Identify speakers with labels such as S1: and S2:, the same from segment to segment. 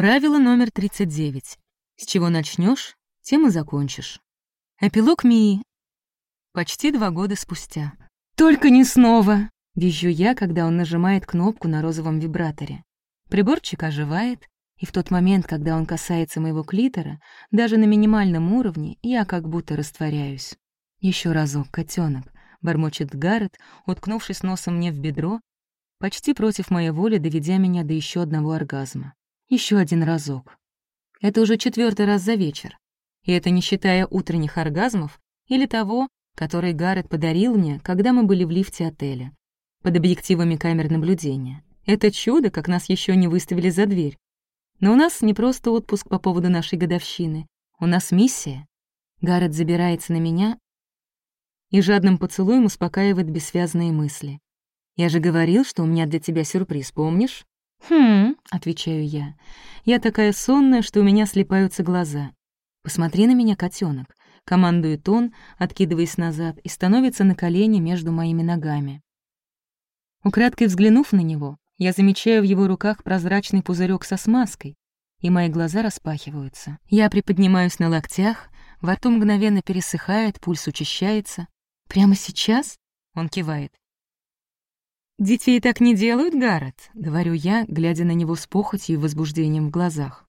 S1: Правило номер 39. С чего начнешь, тем и закончишь. Эпилог Мии. Почти два года спустя. «Только не снова!» — визжу я, когда он нажимает кнопку на розовом вибраторе. Приборчик оживает, и в тот момент, когда он касается моего клитора, даже на минимальном уровне я как будто растворяюсь. Еще разок, котенок, бормочет Гаррет, уткнувшись носом мне в бедро, почти против моей воли доведя меня до еще одного оргазма. Еще один разок. Это уже четвертый раз за вечер. И это не считая утренних оргазмов или того, который Гаррет подарил мне, когда мы были в лифте отеля, под объективами камер наблюдения. Это чудо, как нас еще не выставили за дверь. Но у нас не просто отпуск по поводу нашей годовщины. У нас миссия. Гаррет забирается на меня и жадным поцелуем успокаивает бессвязные мысли. «Я же говорил, что у меня для тебя сюрприз, помнишь?» «Хм», — отвечаю я. «Я такая сонная, что у меня слепаются глаза. Посмотри на меня, котенок, командует он, откидываясь назад, и становится на колени между моими ногами. Украдкой взглянув на него, я замечаю в его руках прозрачный пузырек со смазкой, и мои глаза распахиваются. Я приподнимаюсь на локтях, во рту мгновенно пересыхает, пульс учащается. «Прямо сейчас?» — он кивает. «Детей так не делают, Гаррет», — говорю я, глядя на него с похотью и возбуждением в глазах.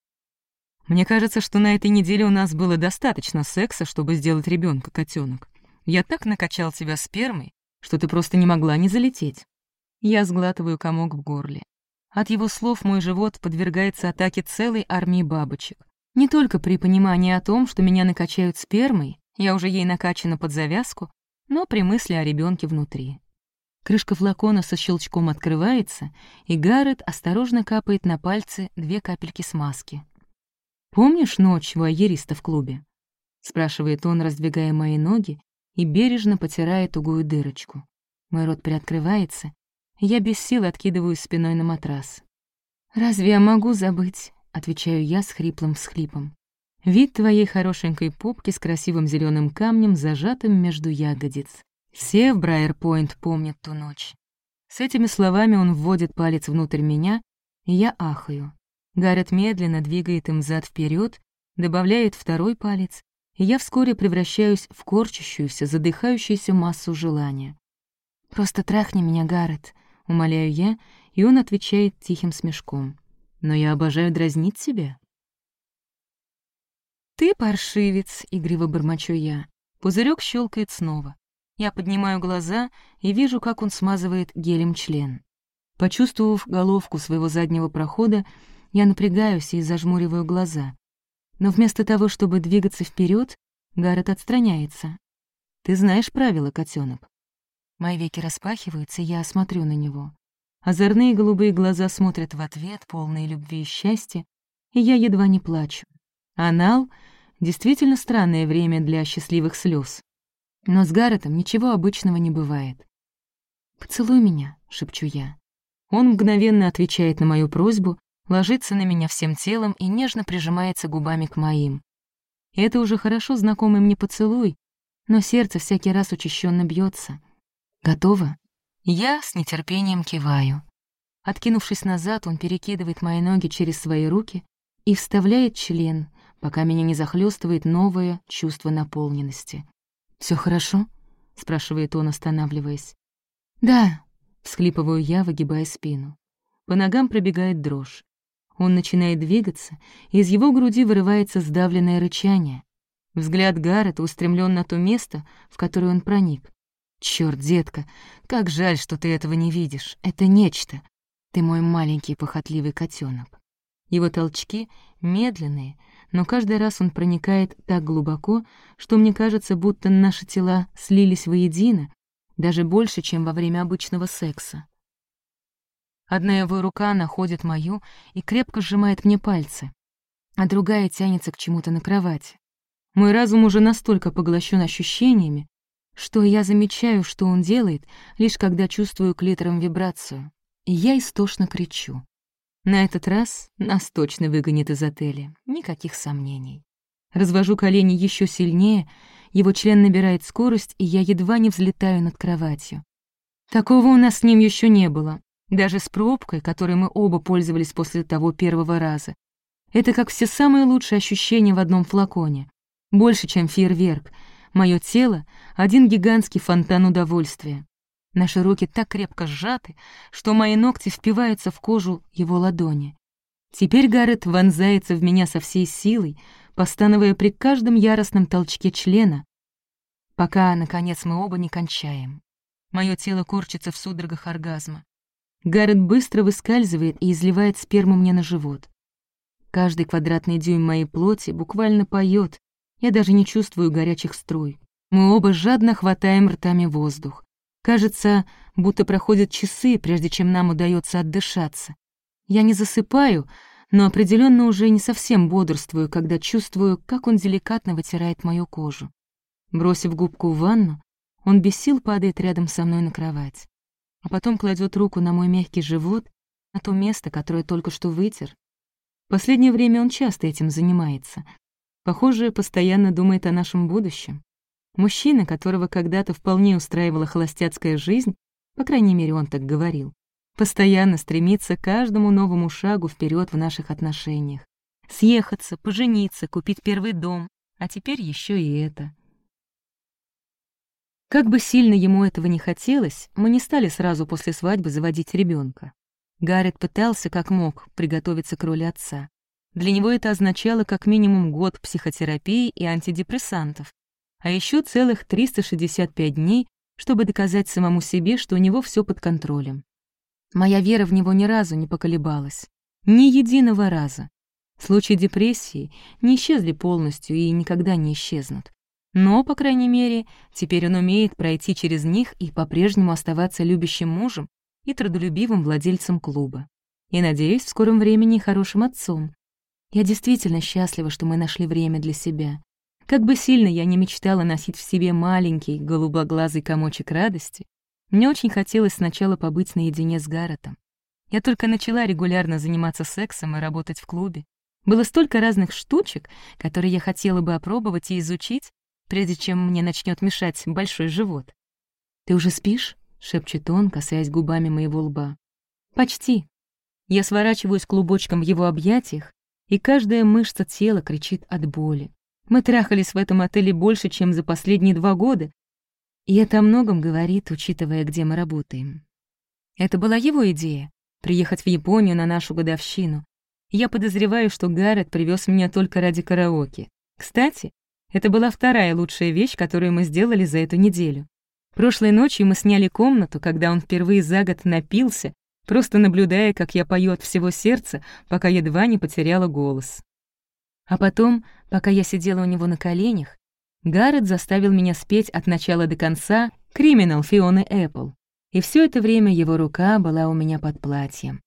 S1: «Мне кажется, что на этой неделе у нас было достаточно секса, чтобы сделать ребенка котенок. Я так накачал тебя спермой, что ты просто не могла не залететь». Я сглатываю комок в горле. От его слов мой живот подвергается атаке целой армии бабочек. Не только при понимании о том, что меня накачают спермой, я уже ей накачана под завязку, но при мысли о ребенке внутри. Крышка флакона со щелчком открывается, и Гаррет осторожно капает на пальцы две капельки смазки. «Помнишь ночь вуайериста в клубе?» — спрашивает он, раздвигая мои ноги, и бережно потирая тугую дырочку. Мой рот приоткрывается, я без сил откидываю спиной на матрас. «Разве я могу забыть?» — отвечаю я с хриплым всхлипом. «Вид твоей хорошенькой попки с красивым зеленым камнем, зажатым между ягодиц. Все в Брайер-Пойнт помнят ту ночь. С этими словами он вводит палец внутрь меня, и я ахаю. Гаррет медленно двигает им зад вперед, добавляет второй палец, и я вскоре превращаюсь в корчащуюся, задыхающуюся массу желания. «Просто трахни меня, Гаррет», — умоляю я, и он отвечает тихим смешком. «Но я обожаю дразнить себя». «Ты паршивец», — игриво бормочу я. Пузырек щелкает снова. Я поднимаю глаза и вижу, как он смазывает гелем член. Почувствовав головку своего заднего прохода, я напрягаюсь и зажмуриваю глаза. Но вместо того, чтобы двигаться вперед, Гаррет отстраняется. «Ты знаешь правила, котенок. Мои веки распахиваются, я смотрю на него. Озорные голубые глаза смотрят в ответ, полные любви и счастья, и я едва не плачу. Анал — действительно странное время для счастливых слез. Но с Гарретом ничего обычного не бывает. «Поцелуй меня», — шепчу я. Он мгновенно отвечает на мою просьбу, ложится на меня всем телом и нежно прижимается губами к моим. Это уже хорошо знакомый мне поцелуй, но сердце всякий раз учащенно бьется. Готово? Я с нетерпением киваю. Откинувшись назад, он перекидывает мои ноги через свои руки и вставляет член, пока меня не захлестывает новое чувство наполненности. Все хорошо?» — спрашивает он, останавливаясь. «Да», — всхлипываю я, выгибая спину. По ногам пробегает дрожь. Он начинает двигаться, и из его груди вырывается сдавленное рычание. Взгляд Гаррета устремлен на то место, в которое он проник. Черт, детка, как жаль, что ты этого не видишь. Это нечто. Ты мой маленький похотливый котенок. Его толчки медленные, но каждый раз он проникает так глубоко, что мне кажется, будто наши тела слились воедино, даже больше, чем во время обычного секса. Одна его рука находит мою и крепко сжимает мне пальцы, а другая тянется к чему-то на кровати. Мой разум уже настолько поглощен ощущениями, что я замечаю, что он делает, лишь когда чувствую клитором вибрацию, и я истошно кричу. На этот раз нас точно выгонят из отеля, никаких сомнений. Развожу колени еще сильнее, его член набирает скорость, и я едва не взлетаю над кроватью. Такого у нас с ним еще не было, даже с пробкой, которой мы оба пользовались после того первого раза. Это как все самые лучшие ощущения в одном флаконе. Больше, чем фейерверк. Мое тело — один гигантский фонтан удовольствия. Наши руки так крепко сжаты, что мои ногти впиваются в кожу его ладони. Теперь Гаррет вонзается в меня со всей силой, постановая при каждом яростном толчке члена, пока, наконец, мы оба не кончаем. Мое тело корчится в судорогах оргазма. Гаррет быстро выскальзывает и изливает сперму мне на живот. Каждый квадратный дюйм моей плоти буквально поет, я даже не чувствую горячих струй. Мы оба жадно хватаем ртами воздух. Кажется, будто проходят часы, прежде чем нам удается отдышаться. Я не засыпаю, но определенно уже не совсем бодрствую, когда чувствую, как он деликатно вытирает мою кожу. Бросив губку в ванну, он без сил падает рядом со мной на кровать, а потом кладет руку на мой мягкий живот, на то место, которое только что вытер. Последнее время он часто этим занимается. Похоже, постоянно думает о нашем будущем. Мужчина, которого когда-то вполне устраивала холостяцкая жизнь, по крайней мере, он так говорил, постоянно стремится к каждому новому шагу вперед в наших отношениях. Съехаться, пожениться, купить первый дом, а теперь еще и это. Как бы сильно ему этого не хотелось, мы не стали сразу после свадьбы заводить ребенка. Гаррет пытался, как мог, приготовиться к роли отца. Для него это означало как минимум год психотерапии и антидепрессантов, а еще целых 365 дней, чтобы доказать самому себе, что у него все под контролем. Моя вера в него ни разу не поколебалась. Ни единого раза. Случаи депрессии не исчезли полностью и никогда не исчезнут. Но, по крайней мере, теперь он умеет пройти через них и по-прежнему оставаться любящим мужем и трудолюбивым владельцем клуба. И, надеюсь, в скором времени хорошим отцом. Я действительно счастлива, что мы нашли время для себя. Как бы сильно я не мечтала носить в себе маленький, голубоглазый комочек радости, мне очень хотелось сначала побыть наедине с Гарретом. Я только начала регулярно заниматься сексом и работать в клубе. Было столько разных штучек, которые я хотела бы опробовать и изучить, прежде чем мне начнет мешать большой живот. «Ты уже спишь?» — шепчет он, касаясь губами моего лба. «Почти». Я сворачиваюсь клубочком в его объятиях, и каждая мышца тела кричит от боли. Мы трахались в этом отеле больше, чем за последние два года, и это о многом говорит, учитывая, где мы работаем. Это была его идея — приехать в Японию на нашу годовщину. Я подозреваю, что Гаррет привез меня только ради караоке. Кстати, это была вторая лучшая вещь, которую мы сделали за эту неделю. Прошлой ночью мы сняли комнату, когда он впервые за год напился, просто наблюдая, как я пою от всего сердца, пока едва не потеряла голос. А потом, пока я сидела у него на коленях, Гаррет заставил меня спеть от начала до конца «Криминал» Фионы Эппл, и все это время его рука была у меня под платьем.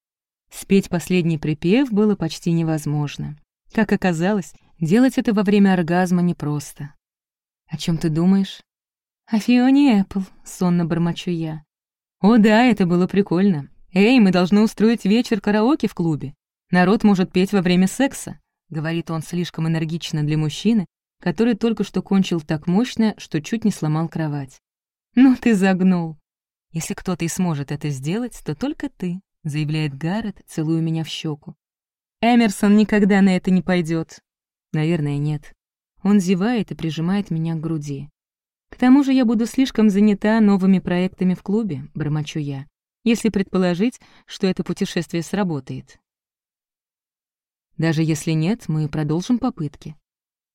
S1: Спеть последний припев было почти невозможно. Как оказалось, Делать это во время оргазма непросто. «О чем ты думаешь?» «О Фионе Эппл», — сонно бормочу я. «О да, это было прикольно. Эй, мы должны устроить вечер караоке в клубе. Народ может петь во время секса», — говорит он слишком энергично для мужчины, который только что кончил так мощно, что чуть не сломал кровать. «Ну ты загнул!» «Если кто-то и сможет это сделать, то только ты», — заявляет Гаррет, целуя меня в щеку. «Эмерсон никогда на это не пойдет. Наверное, нет. Он зевает и прижимает меня к груди. К тому же я буду слишком занята новыми проектами в клубе, бормочу я, если предположить, что это путешествие сработает. Даже если нет, мы продолжим попытки.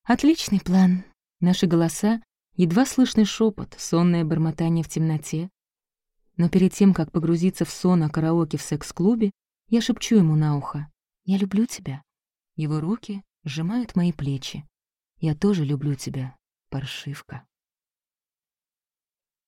S1: Отличный план. Наши голоса — едва слышный шепот, сонное бормотание в темноте. Но перед тем, как погрузиться в сон о караоке в секс-клубе, я шепчу ему на ухо. «Я люблю тебя». Его руки сжимают мои плечи. Я тоже люблю тебя, паршивка.